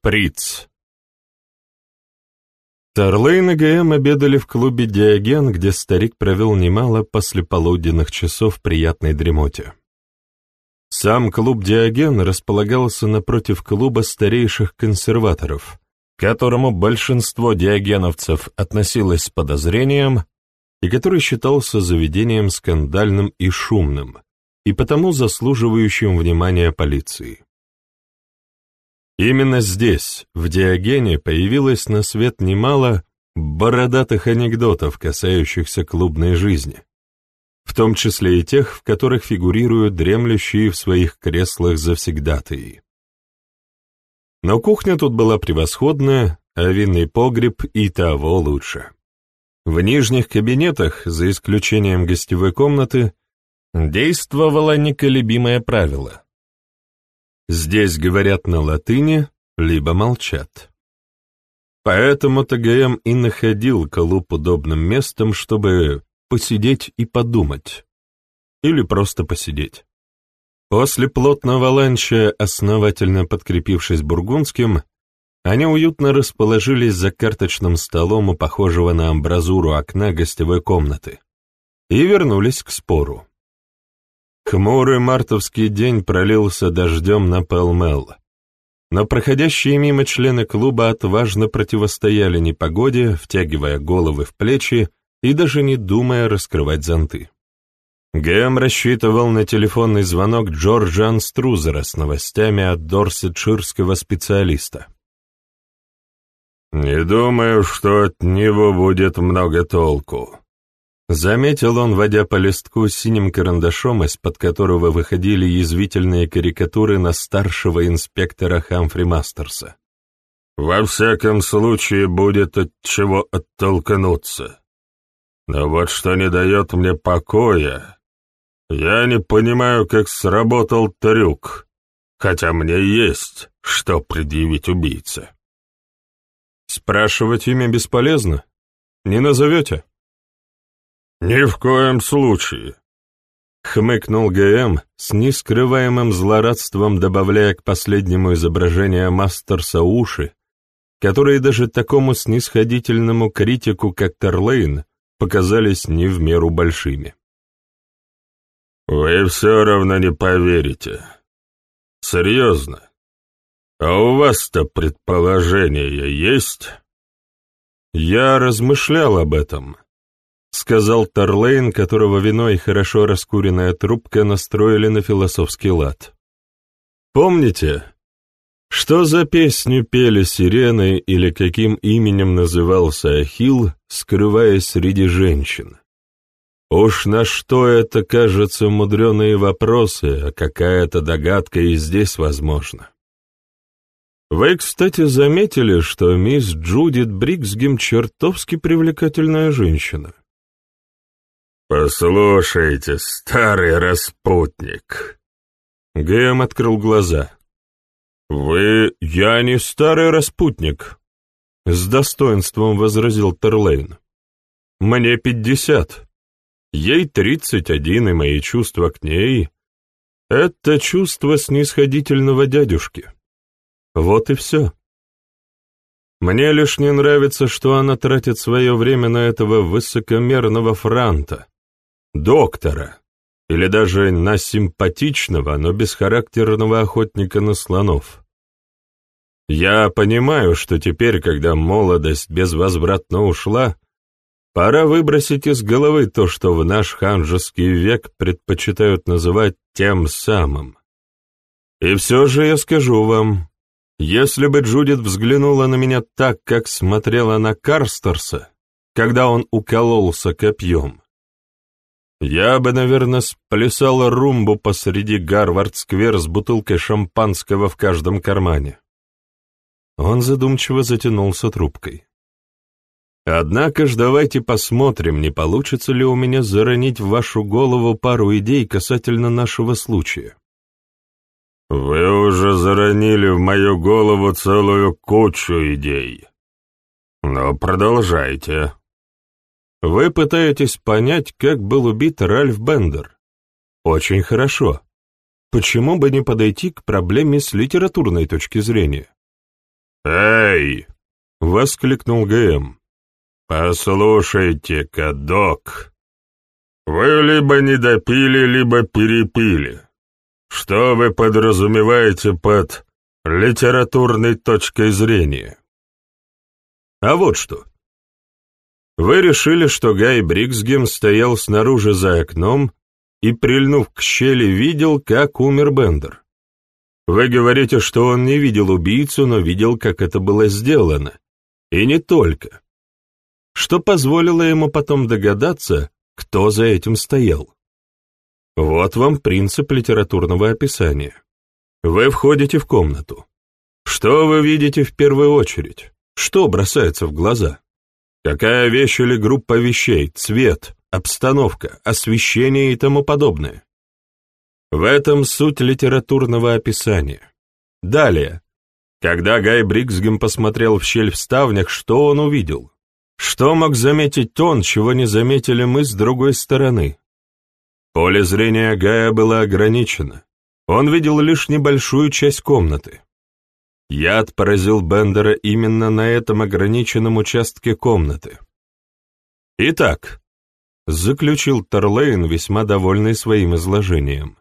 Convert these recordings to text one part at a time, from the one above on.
шприц. Тарлейн и ГМ обедали в клубе «Диоген», где старик провел немало послеполуденных часов в приятной дремоте. Сам клуб «Диоген» располагался напротив клуба старейших консерваторов, к которому большинство диогеновцев относилось с подозрением и который считался заведением скандальным и шумным, и потому заслуживающим внимания полиции. Именно здесь, в Диогене, появилось на свет немало бородатых анекдотов, касающихся клубной жизни, в том числе и тех, в которых фигурируют дремлющие в своих креслах завсегдатые. Но кухня тут была превосходная, а винный погреб и того лучше. В нижних кабинетах, за исключением гостевой комнаты, действовало неколебимое правило. Здесь говорят на латыни, либо молчат. Поэтому ТГМ и находил Колуб удобным местом, чтобы посидеть и подумать. Или просто посидеть. После плотного ланча, основательно подкрепившись бургундским, они уютно расположились за карточным столом у похожего на амбразуру окна гостевой комнаты и вернулись к спору. Хмурый мартовский день пролился дождем на Пэлмел, но проходящие мимо члены клуба отважно противостояли непогоде, втягивая головы в плечи и даже не думая раскрывать зонты. Гэм рассчитывал на телефонный звонок Джорджа Анструзера с новостями от дорсетширского специалиста. «Не думаю, что от него будет много толку», — заметил он, водя по листку синим карандашом, из-под которого выходили язвительные карикатуры на старшего инспектора Хамфри Мастерса. «Во всяком случае, будет от чего оттолкнуться. Но вот что не дает мне покоя, я не понимаю, как сработал трюк, хотя мне есть, что предъявить убийце». Спрашивать имя бесполезно. Не назовете? Ни в коем случае. Хмыкнул ГМ с нескрываемым злорадством, добавляя к последнему изображению Мастерса уши, которые даже такому снисходительному критику, как Терлейн, показались не в меру большими. «Вы все равно не поверите. Серьезно. «А у вас-то предположения есть?» «Я размышлял об этом», — сказал Тарлейн, которого вино и хорошо раскуренная трубка настроили на философский лад. «Помните, что за песню пели сирены или каким именем назывался Ахилл, скрываясь среди женщин? Уж на что это, кажется, мудреные вопросы, а какая-то догадка и здесь возможна. Вы, кстати, заметили, что мисс Джудит Бриксгем чертовски привлекательная женщина? «Послушайте, старый распутник!» Гэм открыл глаза. «Вы... я не старый распутник», — с достоинством возразил Терлейн. «Мне пятьдесят. Ей тридцать один, и мои чувства к ней — это чувство снисходительного дядюшки». Вот и все. Мне лишь не нравится, что она тратит свое время на этого высокомерного франта, доктора, или даже на симпатичного, но бесхарактерного охотника на слонов. Я понимаю, что теперь, когда молодость безвозвратно ушла, пора выбросить из головы то, что в наш ханжеский век предпочитают называть тем самым. И все же я скажу вам, если бы Джудит взглянула на меня так, как смотрела на Карстерса, когда он укололся копьем, я бы, наверное, сплясала румбу посреди Гарвард-сквер с бутылкой шампанского в каждом кармане. Он задумчиво затянулся трубкой. Однако ж давайте посмотрим, не получится ли у меня заронить в вашу голову пару идей касательно нашего случая. «Вы уже заронили в мою голову целую кучу идей. Но продолжайте». «Вы пытаетесь понять, как был убит Ральф Бендер. Очень хорошо. Почему бы не подойти к проблеме с литературной точки зрения? «Эй!» — воскликнул ГМ. «Послушайте-ка, док, вы либо не допили, либо перепили. Что вы подразумеваете под литературной точкой зрения?» «А вот что. Вы решили, что Гай Бриксгем стоял снаружи за окном и, прильнув к щели, видел, как умер Бендер. Вы говорите, что он не видел убийцу, но видел, как это было сделано. И не только. Что позволило ему потом догадаться, кто за этим стоял. Вот вам принцип литературного описания. Вы входите в комнату. Что вы видите в первую очередь? Что бросается в глаза? Какая вещь или группа вещей, цвет, обстановка, освещение и тому подобное. В этом суть литературного описания. Далее. Когда Гай Бриксгем посмотрел в щель в ставнях, что он увидел? Что мог заметить он, чего не заметили мы с другой стороны? Поле зрения Гая было ограничено. Он видел лишь небольшую часть комнаты. Яд поразил Бендера именно на этом ограниченном участке комнаты. Итак, заключил Терлейн, весьма довольный своим изложением.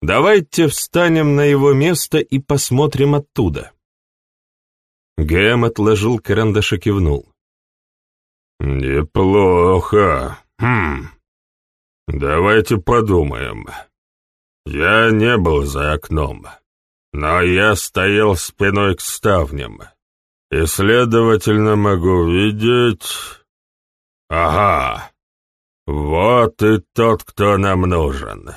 Давайте встанем на его место и посмотрим оттуда. Гэм отложил карандаш и кивнул. «Неплохо. Хм. Давайте подумаем. Я не был за окном. Но я стоял спиной к ставням, и, следовательно, могу видеть... Ага, вот и тот, кто нам нужен.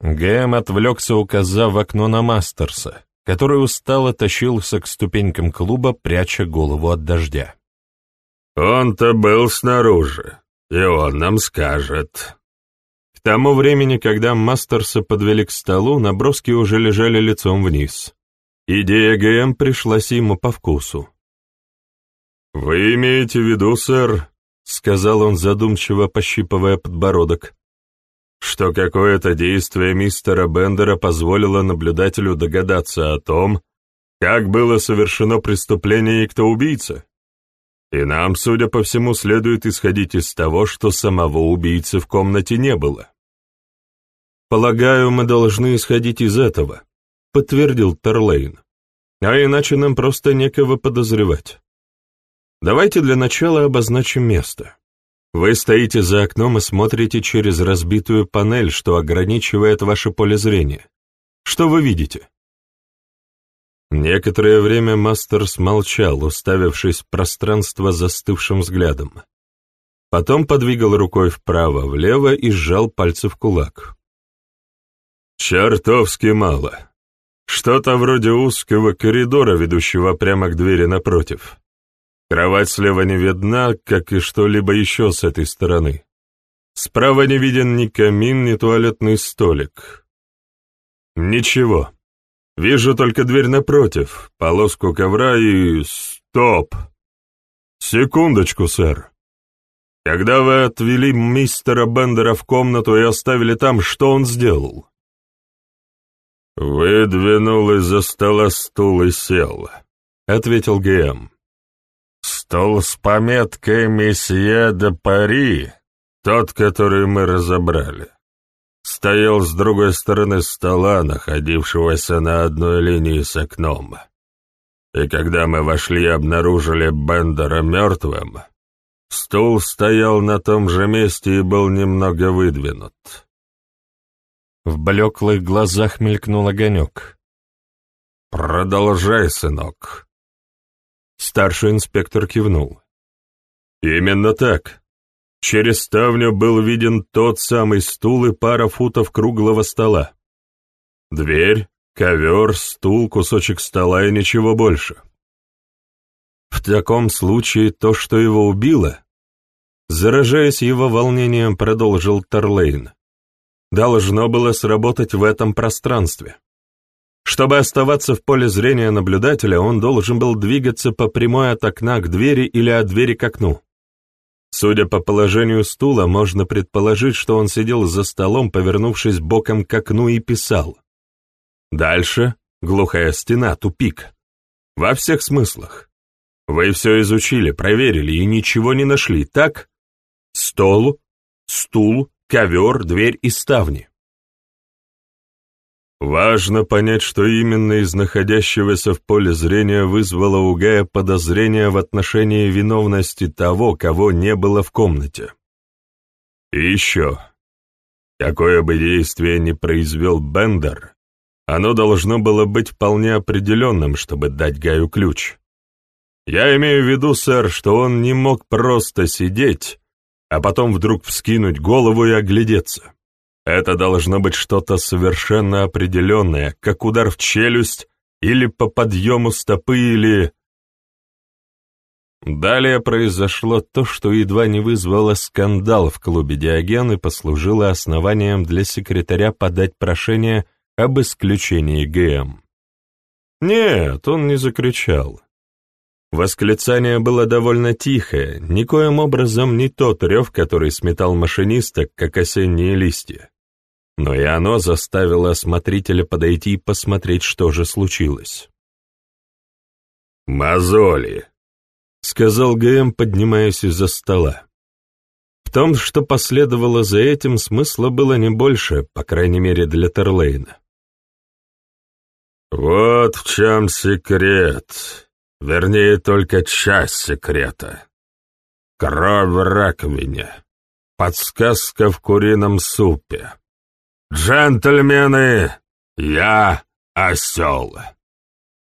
Гэм отвлекся, указав в окно на Мастерса, который устало тащился к ступенькам клуба, пряча голову от дождя. «Он-то был снаружи, и он нам скажет», тому времени, когда Мастерса подвели к столу, наброски уже лежали лицом вниз. Идея ГМ пришлась ему по вкусу. «Вы имеете в виду, сэр, — сказал он задумчиво, пощипывая подбородок, — что какое-то действие мистера Бендера позволило наблюдателю догадаться о том, как было совершено преступление и кто убийца? И нам, судя по всему, следует исходить из того, что самого убийцы в комнате не было. «Полагаю, мы должны исходить из этого», — подтвердил Терлейн. «А иначе нам просто некого подозревать. Давайте для начала обозначим место. Вы стоите за окном и смотрите через разбитую панель, что ограничивает ваше поле зрения. Что вы видите?» Некоторое время Мастерс молчал, уставившись в пространство застывшим взглядом. Потом подвигал рукой вправо-влево и сжал пальцы в кулак. Чертовски мало. Что-то вроде узкого коридора, ведущего прямо к двери напротив. Кровать слева не видна, как и что-либо еще с этой стороны. Справа не виден ни камин, ни туалетный столик. Ничего. Вижу только дверь напротив, полоску ковра и... Стоп! Секундочку, сэр. Когда вы отвели мистера Бендера в комнату и оставили там, что он сделал? «Выдвинул из-за стола стул и сел», — ответил ГМ. «Стол с пометкой «Месье де Пари», тот, который мы разобрали, стоял с другой стороны стола, находившегося на одной линии с окном. И когда мы вошли и обнаружили Бендера мертвым, стул стоял на том же месте и был немного выдвинут». В блеклых глазах мелькнул огонек. «Продолжай, сынок». Старший инспектор кивнул. «Именно так. Через ставню был виден тот самый стул и пара футов круглого стола. Дверь, ковер, стул, кусочек стола и ничего больше. В таком случае то, что его убило, заражаясь его волнением, продолжил Тарлейн, должно было сработать в этом пространстве. Чтобы оставаться в поле зрения наблюдателя, он должен был двигаться по прямой от окна к двери или от двери к окну. Судя по положению стула, можно предположить, что он сидел за столом, повернувшись боком к окну и писал. Дальше — глухая стена, тупик. Во всех смыслах. Вы все изучили, проверили и ничего не нашли, так? Стол, стул, ковер, дверь и ставни. Важно понять, что именно из находящегося в поле зрения вызвало у Гая подозрение в отношении виновности того, кого не было в комнате. И еще. Какое бы действие ни произвел Бендер, оно должно было быть вполне определенным, чтобы дать Гаю ключ. Я имею в виду, сэр, что он не мог просто сидеть, а потом вдруг вскинуть голову и оглядеться. Это должно быть что-то совершенно определенное, как удар в челюсть или по подъему стопы или... Далее произошло то, что едва не вызвало скандал в клубе Диоген и послужило основанием для секретаря подать прошение об исключении ГМ. Нет, он не закричал. Восклицание было довольно тихое, никоим образом не тот рев, который сметал машиниста, как осенние листья но и оно заставило осмотрителя подойти и посмотреть, что же случилось. «Мозоли», — сказал ГМ, поднимаясь из-за стола. В том, что последовало за этим, смысла было не больше, по крайней мере для Терлейна. «Вот в чем секрет, вернее, только часть секрета. Кровь в раковине, подсказка в курином супе, «Джентльмены, я осел.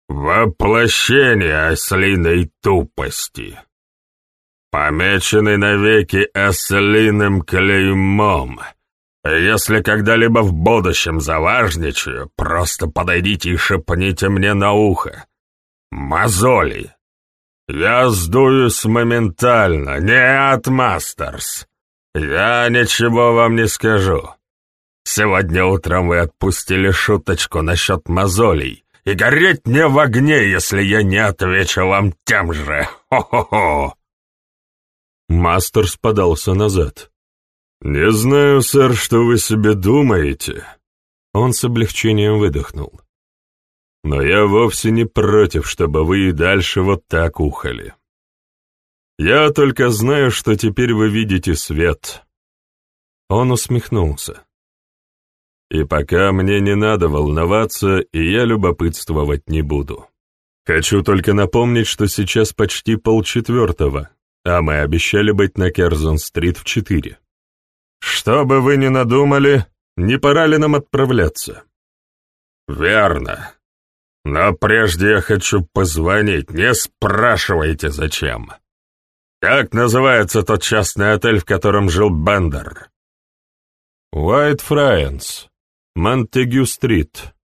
Воплощение ослиной тупости. Помеченный навеки ослиным клеймом. Если когда-либо в будущем заважничаю, просто подойдите и шепните мне на ухо. Мозоли. Я сдуюсь моментально, нет, Мастерс. Я ничего вам не скажу. Сегодня утром вы отпустили шуточку насчет мозолей, и гореть мне в огне, если я не отвечу вам тем же. Хо-хо-хо!» Мастер спадался назад. «Не знаю, сэр, что вы себе думаете». Он с облегчением выдохнул. «Но я вовсе не против, чтобы вы и дальше вот так ухали. Я только знаю, что теперь вы видите свет». Он усмехнулся. И пока мне не надо волноваться, и я любопытствовать не буду. Хочу только напомнить, что сейчас почти полчетвертого, а мы обещали быть на Керзон-стрит в четыре. Что бы вы ни надумали, не пора ли нам отправляться? Верно. Но прежде я хочу позвонить, не спрашивайте зачем. Как называется тот частный отель, в котором жил Бендер? White Friends. Монтегю-стрит.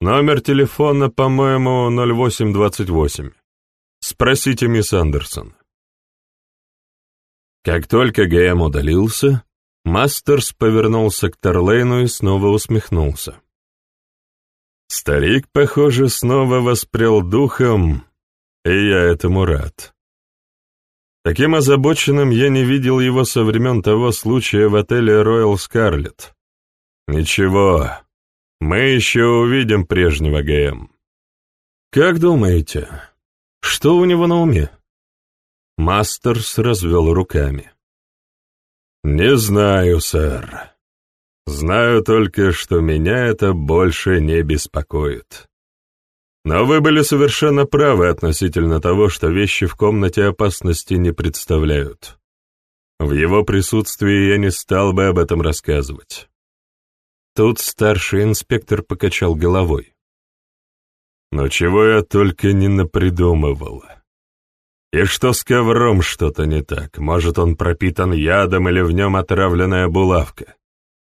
Номер телефона, по-моему, 0828. Спросите мисс Андерсон. Как только ГМ удалился, Мастерс повернулся к Терлейну и снова усмехнулся. Старик, похоже, снова воспрел духом, и я этому рад. Таким озабоченным я не видел его со времен того случая в отеле «Роyal Скарлетт». «Ничего, мы еще увидим прежнего ГМ». «Как думаете, что у него на уме?» Мастерс развел руками. «Не знаю, сэр. Знаю только, что меня это больше не беспокоит. Но вы были совершенно правы относительно того, что вещи в комнате опасности не представляют. В его присутствии я не стал бы об этом рассказывать. Тут старший инспектор покачал головой. Но чего я только не напридумывал. И что с ковром что-то не так? Может, он пропитан ядом или в нем отравленная булавка?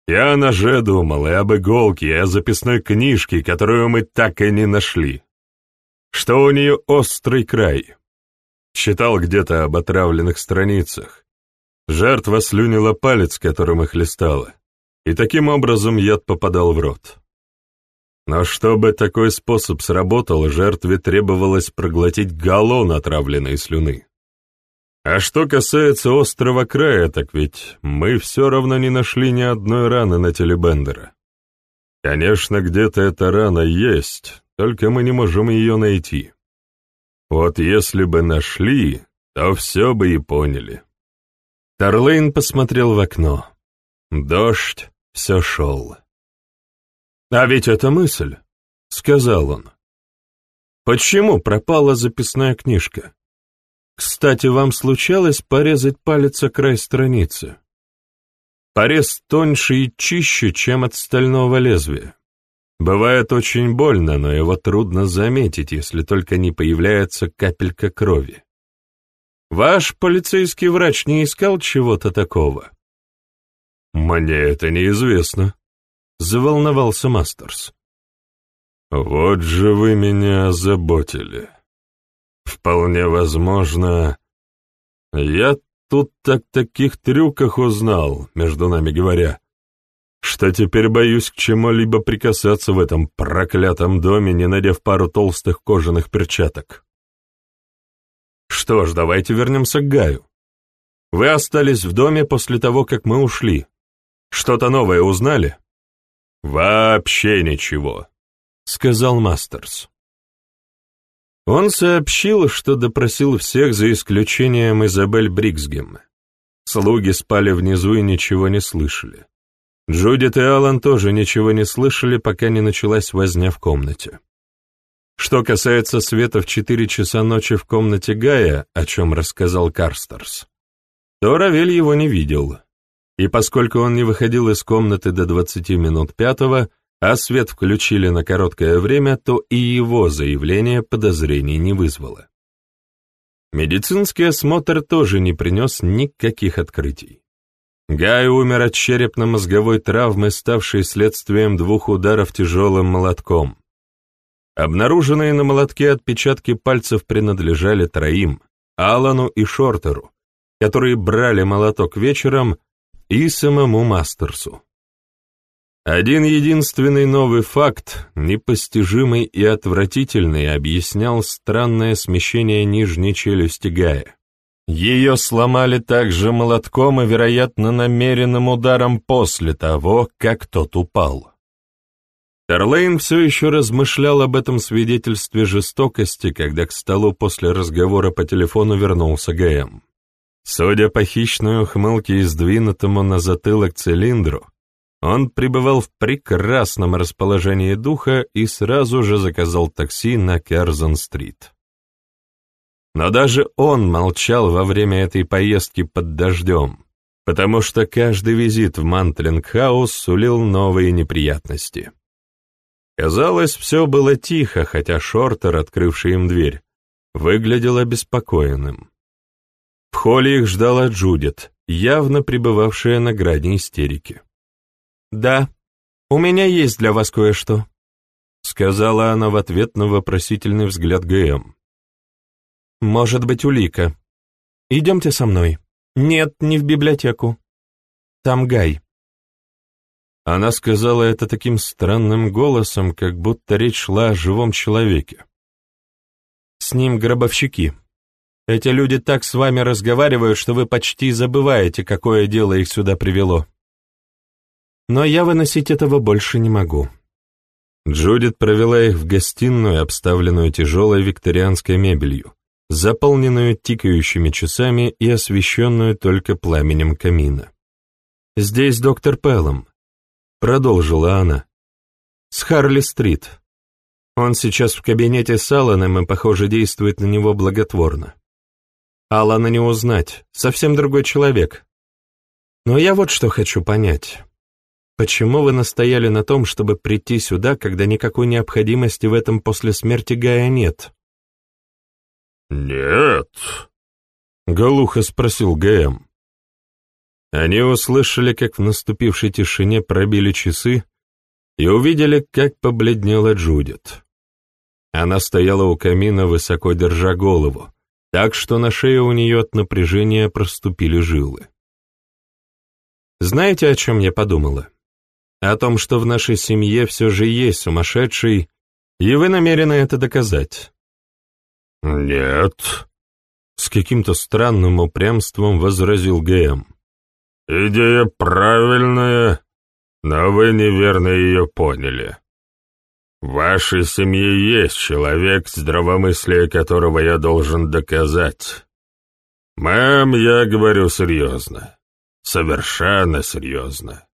Я о ноже думал, и об иголке, и о записной книжке, которую мы так и не нашли. Что у нее острый край. Читал где-то об отравленных страницах. Жертва слюнила палец, которым их листала и таким образом яд попадал в рот. Но чтобы такой способ сработал, жертве требовалось проглотить галлон отравленной слюны. А что касается острого края, так ведь мы все равно не нашли ни одной раны на теле Бендера. Конечно, где-то эта рана есть, только мы не можем ее найти. Вот если бы нашли, то все бы и поняли. Тарлейн посмотрел в окно. Дождь все шел. «А ведь это мысль», — сказал он. «Почему пропала записная книжка? Кстати, вам случалось порезать палец о край страницы? Порез тоньше и чище, чем от стального лезвия. Бывает очень больно, но его трудно заметить, если только не появляется капелька крови. Ваш полицейский врач не искал чего-то такого? Мне это неизвестно, заволновался Мастерс. Вот же вы меня озаботили. Вполне возможно, я тут так таких трюках узнал, между нами говоря, что теперь боюсь к чему-либо прикасаться в этом проклятом доме, не надев пару толстых кожаных перчаток. Что ж, давайте вернемся к Гаю. Вы остались в доме после того, как мы ушли. Что-то новое узнали? Вообще ничего, сказал Мастерс. Он сообщил, что допросил всех за исключением Изабель Бриксгем. Слуги спали внизу и ничего не слышали. Джудит и Алан тоже ничего не слышали, пока не началась возня в комнате. Что касается света в четыре часа ночи в комнате Гая, о чем рассказал Карстерс, то Равель его не видел. И поскольку он не выходил из комнаты до двадцати минут пятого, а свет включили на короткое время, то и его заявление подозрений не вызвало. Медицинский осмотр тоже не принес никаких открытий. Гай умер от черепно-мозговой травмы, ставшей следствием двух ударов тяжелым молотком. Обнаруженные на молотке отпечатки пальцев принадлежали троим — Алану и Шортеру, которые брали молоток вечером, и самому Мастерсу. Один единственный новый факт, непостижимый и отвратительный, объяснял странное смещение нижней челюсти Гая. Ее сломали также молотком и, вероятно, намеренным ударом после того, как тот упал. Терлейн все еще размышлял об этом свидетельстве жестокости, когда к столу после разговора по телефону вернулся ГМ. Судя по хищной ухмылке и сдвинутому на затылок цилиндру, он пребывал в прекрасном расположении духа и сразу же заказал такси на Керзон-стрит. Но даже он молчал во время этой поездки под дождем, потому что каждый визит в Мантлинг-хаус сулил новые неприятности. Казалось, все было тихо, хотя Шортер, открывший им дверь, выглядел обеспокоенным. В холле их ждала Джудит, явно пребывавшая на грани истерики. «Да, у меня есть для вас кое-что», — сказала она в ответ на вопросительный взгляд ГМ. «Может быть, улика. Идемте со мной». «Нет, не в библиотеку. Там Гай». Она сказала это таким странным голосом, как будто речь шла о живом человеке. «С ним гробовщики. Эти люди так с вами разговаривают, что вы почти забываете, какое дело их сюда привело. Но я выносить этого больше не могу». Джудит провела их в гостиную, обставленную тяжелой викторианской мебелью, заполненную тикающими часами и освещенную только пламенем камина. «Здесь доктор Пеллом», — продолжила она, — «с Харли-стрит. Он сейчас в кабинете с Алланом и, похоже, действует на него благотворно. Алана не узнать, совсем другой человек. Но я вот что хочу понять. Почему вы настояли на том, чтобы прийти сюда, когда никакой необходимости в этом после смерти Гая нет? «Нет», — Галуха спросил ГМ. Они услышали, как в наступившей тишине пробили часы, и увидели, как побледнела Джудит. Она стояла у камина, высоко держа голову, так что на шее у нее от напряжения проступили жилы. Знаете, о чем я подумала? О том, что в нашей семье все же есть сумасшедший, и вы намерены это доказать. «Нет», — с каким-то странным упрямством возразил ГМ. «Идея правильная, но вы неверно ее поняли. В вашей семье есть человек, здравомыслие которого я должен доказать. Мэм, я говорю серьезно. Совершенно серьезно.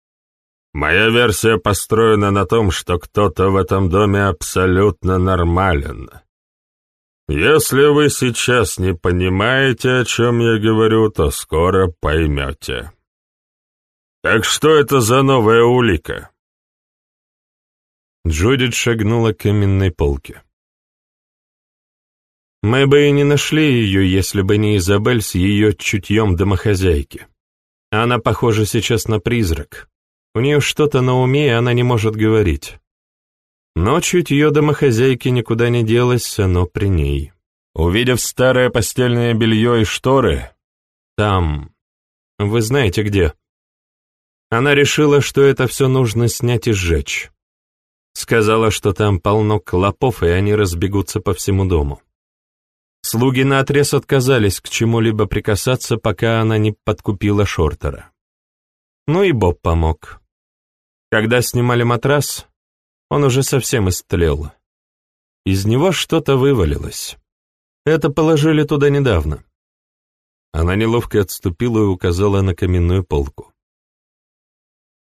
Моя версия построена на том, что кто-то в этом доме абсолютно нормален. Если вы сейчас не понимаете, о чем я говорю, то скоро поймете. Так что это за новая улика? Джудит шагнула к каменной полке. Мы бы и не нашли ее, если бы не Изабель с ее чутьем домохозяйки. Она похожа сейчас на призрак. У нее что-то на уме, и она не может говорить. Но чутье домохозяйки никуда не делось, оно при ней. Увидев старое постельное белье и шторы, там, вы знаете где, она решила, что это все нужно снять и сжечь. Сказала, что там полно клопов, и они разбегутся по всему дому. Слуги наотрез отказались к чему-либо прикасаться, пока она не подкупила Шортера. Ну и Боб помог. Когда снимали матрас, он уже совсем истлел. Из него что-то вывалилось. Это положили туда недавно. Она неловко отступила и указала на каменную полку.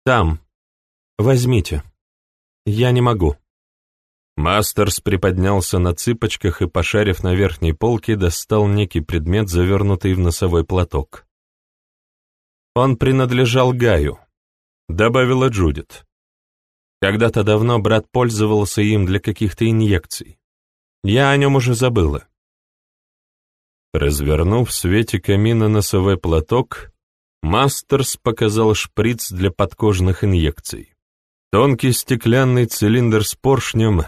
«Там. Возьмите. Я не могу». Мастерс приподнялся на цыпочках и, пошарив на верхней полке, достал некий предмет, завернутый в носовой платок. «Он принадлежал Гаю», — добавила Джудит. «Когда-то давно брат пользовался им для каких-то инъекций. Я о нем уже забыла». Развернув в свете камина носовой платок, Мастерс показал шприц для подкожных инъекций. Тонкий стеклянный цилиндр с поршнем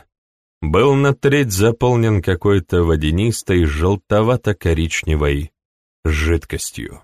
был на треть заполнен какой-то водянистой желтовато-коричневой жидкостью.